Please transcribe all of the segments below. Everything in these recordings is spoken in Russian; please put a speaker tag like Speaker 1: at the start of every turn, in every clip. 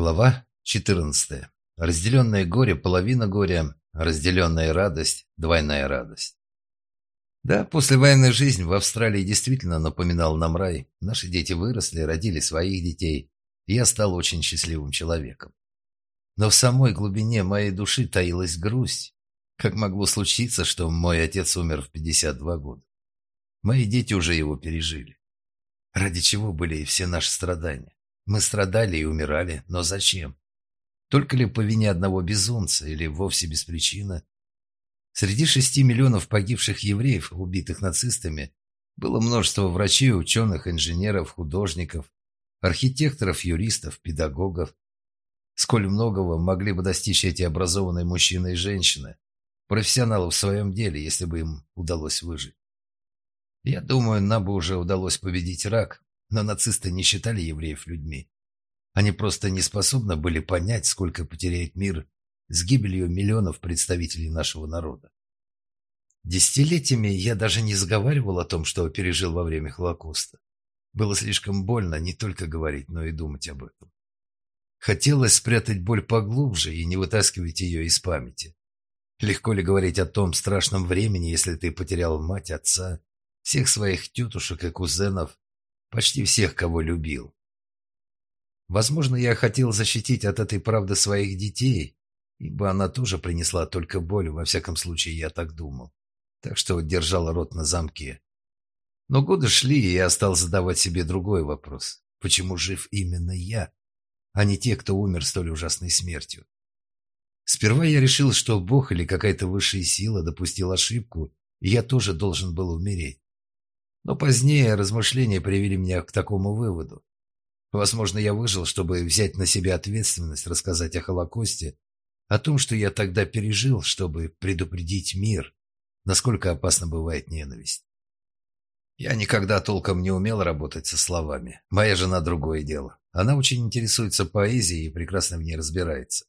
Speaker 1: Глава 14. Разделенное горе – половина горя, разделенная радость – двойная радость. Да, послевоенная жизнь в Австралии действительно напоминала нам рай. Наши дети выросли, родили своих детей, и я стал очень счастливым человеком. Но в самой глубине моей души таилась грусть. Как могло случиться, что мой отец умер в 52 года? Мои дети уже его пережили. Ради чего были все наши страдания? Мы страдали и умирали, но зачем? Только ли по вине одного безумца или вовсе без причины? Среди шести миллионов погибших евреев, убитых нацистами, было множество врачей, ученых, инженеров, художников, архитекторов, юристов, педагогов. Сколь многого могли бы достичь эти образованные мужчины и женщины, профессионалы в своем деле, если бы им удалось выжить. Я думаю, нам бы уже удалось победить рак, но нацисты не считали евреев людьми. Они просто не способны были понять, сколько потеряет мир с гибелью миллионов представителей нашего народа. Десятилетиями я даже не заговаривал о том, что пережил во время Холокоста. Было слишком больно не только говорить, но и думать об этом. Хотелось спрятать боль поглубже и не вытаскивать ее из памяти. Легко ли говорить о том страшном времени, если ты потерял мать, отца, всех своих тетушек и кузенов, Почти всех, кого любил. Возможно, я хотел защитить от этой правды своих детей, ибо она тоже принесла только боль, во всяком случае, я так думал. Так что держал рот на замке. Но годы шли, и я стал задавать себе другой вопрос. Почему жив именно я, а не те, кто умер столь ужасной смертью? Сперва я решил, что Бог или какая-то высшая сила допустил ошибку, и я тоже должен был умереть. Но позднее размышления привели меня к такому выводу. Возможно, я выжил, чтобы взять на себя ответственность рассказать о Холокосте, о том, что я тогда пережил, чтобы предупредить мир, насколько опасно бывает ненависть. Я никогда толком не умел работать со словами. Моя жена другое дело. Она очень интересуется поэзией и прекрасно в ней разбирается.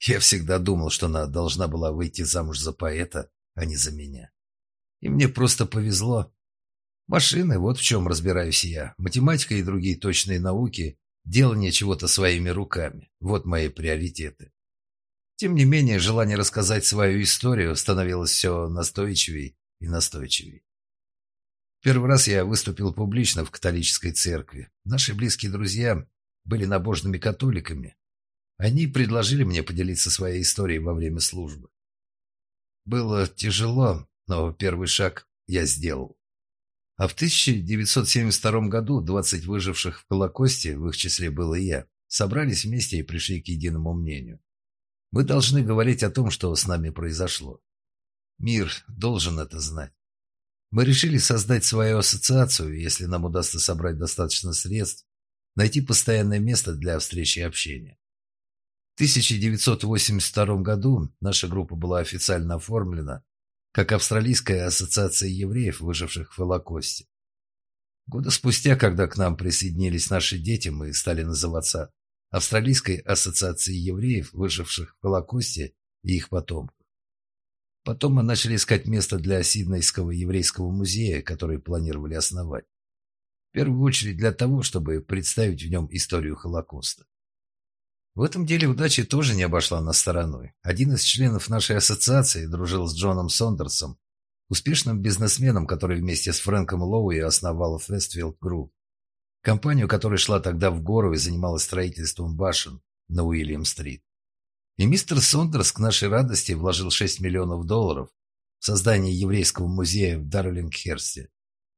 Speaker 1: Я всегда думал, что она должна была выйти замуж за поэта, а не за меня. И мне просто повезло. Машины, вот в чем разбираюсь я. Математика и другие точные науки, делание чего-то своими руками. Вот мои приоритеты. Тем не менее, желание рассказать свою историю становилось все настойчивее и настойчивее. Первый раз я выступил публично в католической церкви. Наши близкие друзья были набожными католиками. Они предложили мне поделиться своей историей во время службы. Было тяжело, но первый шаг я сделал. А в 1972 году 20 выживших в Холокосте, в их числе был и я, собрались вместе и пришли к единому мнению. Мы должны говорить о том, что с нами произошло. Мир должен это знать. Мы решили создать свою ассоциацию, если нам удастся собрать достаточно средств, найти постоянное место для встречи и общения. В 1982 году наша группа была официально оформлена как Австралийская ассоциация евреев, выживших в Холокосте. Года спустя, когда к нам присоединились наши дети, мы стали называться Австралийской ассоциацией евреев, выживших в Холокосте и их потомков. Потом мы начали искать место для Сиднейского еврейского музея, который планировали основать. В первую очередь для того, чтобы представить в нем историю Холокоста. В этом деле удача тоже не обошла нас стороной. Один из членов нашей ассоциации дружил с Джоном Сондерсом, успешным бизнесменом, который вместе с Фрэнком Лоуи основал Вестфилд Групп, компанию, которая шла тогда в гору и занималась строительством башен на Уильям-стрит. И мистер Сондерс к нашей радости вложил 6 миллионов долларов в создание еврейского музея в Дарлингхерсте,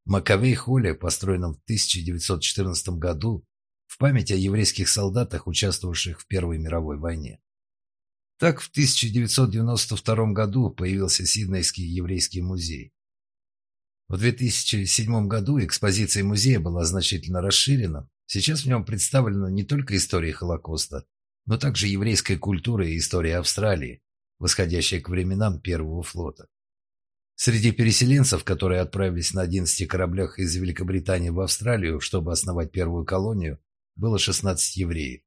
Speaker 1: Маковей-холле, построенном в 1914 году в память о еврейских солдатах, участвовавших в Первой мировой войне. Так в 1992 году появился Сиднейский еврейский музей. В 2007 году экспозиция музея была значительно расширена. Сейчас в нем представлена не только история Холокоста, но также еврейская культура и история Австралии, восходящая к временам Первого флота. Среди переселенцев, которые отправились на 11 кораблях из Великобритании в Австралию, чтобы основать первую колонию, было 16 евреев.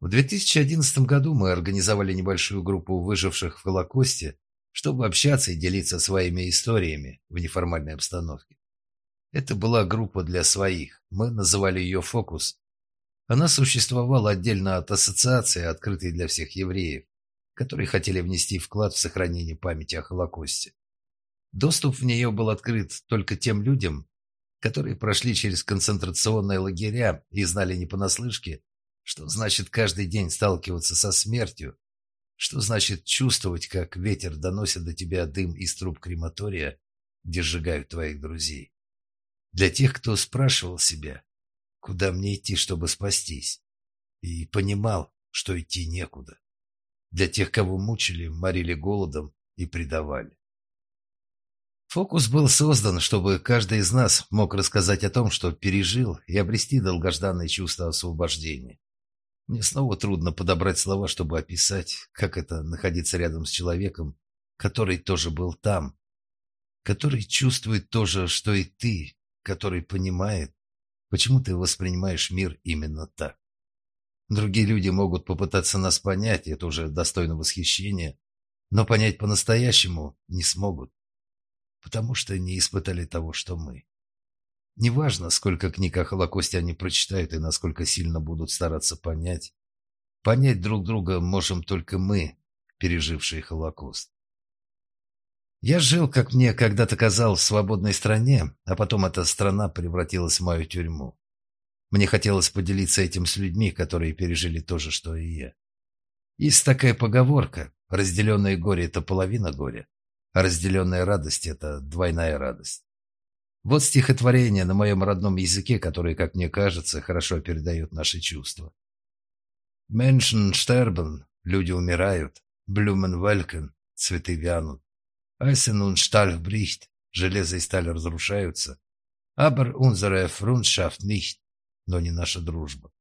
Speaker 1: В 2011 году мы организовали небольшую группу выживших в Холокосте, чтобы общаться и делиться своими историями в неформальной обстановке. Это была группа для своих, мы называли ее «Фокус». Она существовала отдельно от ассоциации, открытой для всех евреев, которые хотели внести вклад в сохранение памяти о Холокосте. Доступ в нее был открыт только тем людям, которые прошли через концентрационные лагеря и знали не понаслышке, что значит каждый день сталкиваться со смертью, что значит чувствовать, как ветер доносит до тебя дым из труб крематория, где сжигают твоих друзей. Для тех, кто спрашивал себя, куда мне идти, чтобы спастись, и понимал, что идти некуда. Для тех, кого мучили, морили голодом и предавали. Фокус был создан, чтобы каждый из нас мог рассказать о том, что пережил, и обрести долгожданное чувство освобождения. Мне снова трудно подобрать слова, чтобы описать, как это находиться рядом с человеком, который тоже был там, который чувствует то же, что и ты, который понимает, почему ты воспринимаешь мир именно так. Другие люди могут попытаться нас понять, это уже достойно восхищения, но понять по-настоящему не смогут, потому что не испытали того, что мы. Неважно, сколько книг о Холокосте они прочитают и насколько сильно будут стараться понять. Понять друг друга можем только мы, пережившие Холокост. Я жил, как мне когда-то казалось, в свободной стране, а потом эта страна превратилась в мою тюрьму. Мне хотелось поделиться этим с людьми, которые пережили то же, что и я. Есть такая поговорка «разделенное горе – это половина горя, разделенная радость – это двойная радость». Вот стихотворение на моем родном языке, которое, как мне кажется, хорошо передает наши чувства. Menschen sterben, люди умирают, Blumen welken, цветы вянут. Eisen und Stahl bricht, железо и сталь разрушаются. Aber unsere Freundschaft nicht, но не наша дружба.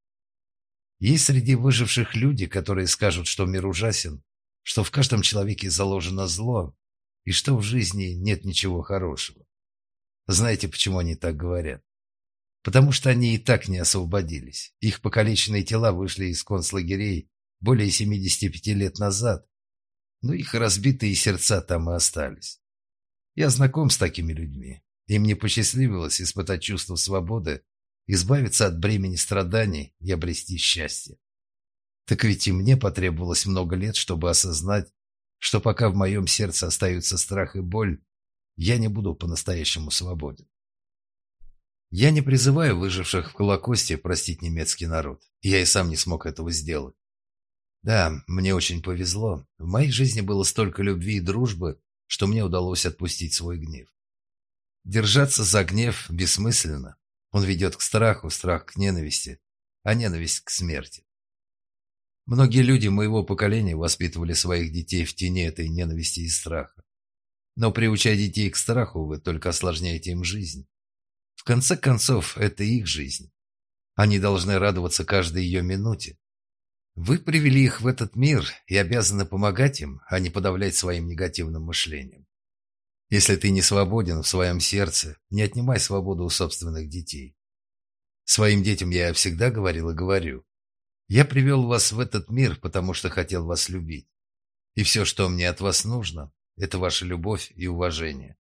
Speaker 1: Есть среди выживших люди, которые скажут, что мир ужасен, что в каждом человеке заложено зло и что в жизни нет ничего хорошего. Знаете, почему они так говорят? Потому что они и так не освободились. Их покалеченные тела вышли из концлагерей более 75 лет назад, но их разбитые сердца там и остались. Я знаком с такими людьми, и мне посчастливилось испытать чувство свободы, избавиться от бремени страданий и обрести счастье. Так ведь и мне потребовалось много лет, чтобы осознать, что пока в моем сердце остаются страх и боль, я не буду по-настоящему свободен. Я не призываю выживших в Холокосте простить немецкий народ. Я и сам не смог этого сделать. Да, мне очень повезло. В моей жизни было столько любви и дружбы, что мне удалось отпустить свой гнев. Держаться за гнев бессмысленно. Он ведет к страху, страх к ненависти, а ненависть к смерти. Многие люди моего поколения воспитывали своих детей в тени этой ненависти и страха. Но приучая детей к страху, вы только осложняете им жизнь. В конце концов, это их жизнь. Они должны радоваться каждой ее минуте. Вы привели их в этот мир и обязаны помогать им, а не подавлять своим негативным мышлением. Если ты не свободен в своем сердце, не отнимай свободу у собственных детей. Своим детям я всегда говорил и говорю. Я привел вас в этот мир, потому что хотел вас любить. И все, что мне от вас нужно, это ваша любовь и уважение.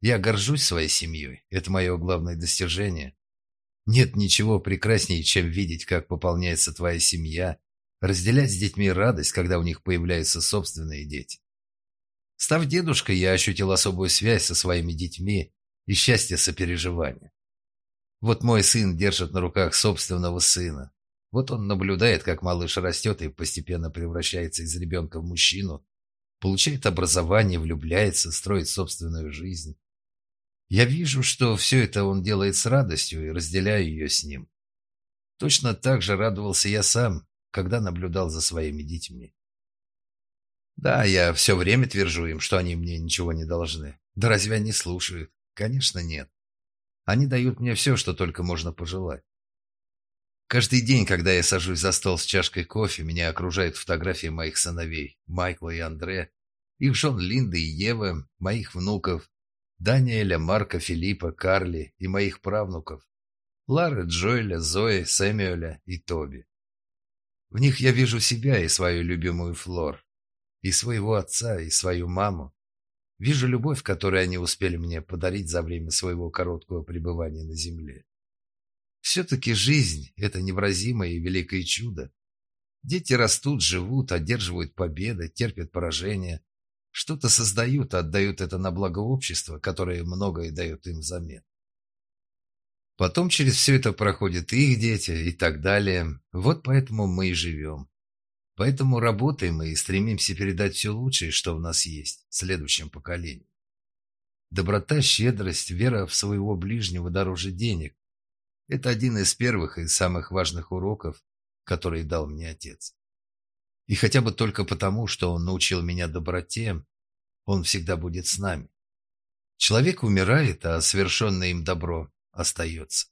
Speaker 1: Я горжусь своей семьей, это мое главное достижение. Нет ничего прекраснее, чем видеть, как пополняется твоя семья, разделять с детьми радость, когда у них появляются собственные дети. Став дедушкой, я ощутил особую связь со своими детьми и счастье сопереживания. Вот мой сын держит на руках собственного сына. Вот он наблюдает, как малыш растет и постепенно превращается из ребенка в мужчину, получает образование, влюбляется, строит собственную жизнь. Я вижу, что все это он делает с радостью и разделяю ее с ним. Точно так же радовался я сам, когда наблюдал за своими детьми. Да, я все время твержу им, что они мне ничего не должны. Да разве они слушают? Конечно, нет. Они дают мне все, что только можно пожелать. Каждый день, когда я сажусь за стол с чашкой кофе, меня окружают фотографии моих сыновей, Майкла и Андре, их жен Линды и Евы, моих внуков, Даниэля, Марка, Филиппа, Карли и моих правнуков, Лары, Джоэля, Зои, Сэмюэля и Тоби. В них я вижу себя и свою любимую Флор, и своего отца, и свою маму. Вижу любовь, которую они успели мне подарить за время своего короткого пребывания на земле. Все-таки жизнь – это невразимое и великое чудо. Дети растут, живут, одерживают победы, терпят поражения, что-то создают, отдают это на благо общества, которое многое дает им взамен. Потом через все это проходят их дети и так далее. Вот поэтому мы и живем. Поэтому работаем и стремимся передать все лучшее, что в нас есть, следующим поколениям. Доброта, щедрость, вера в своего ближнего дороже денег – это один из первых и самых важных уроков, которые дал мне отец. И хотя бы только потому, что он научил меня доброте, он всегда будет с нами. Человек умирает, а совершенное им добро остается.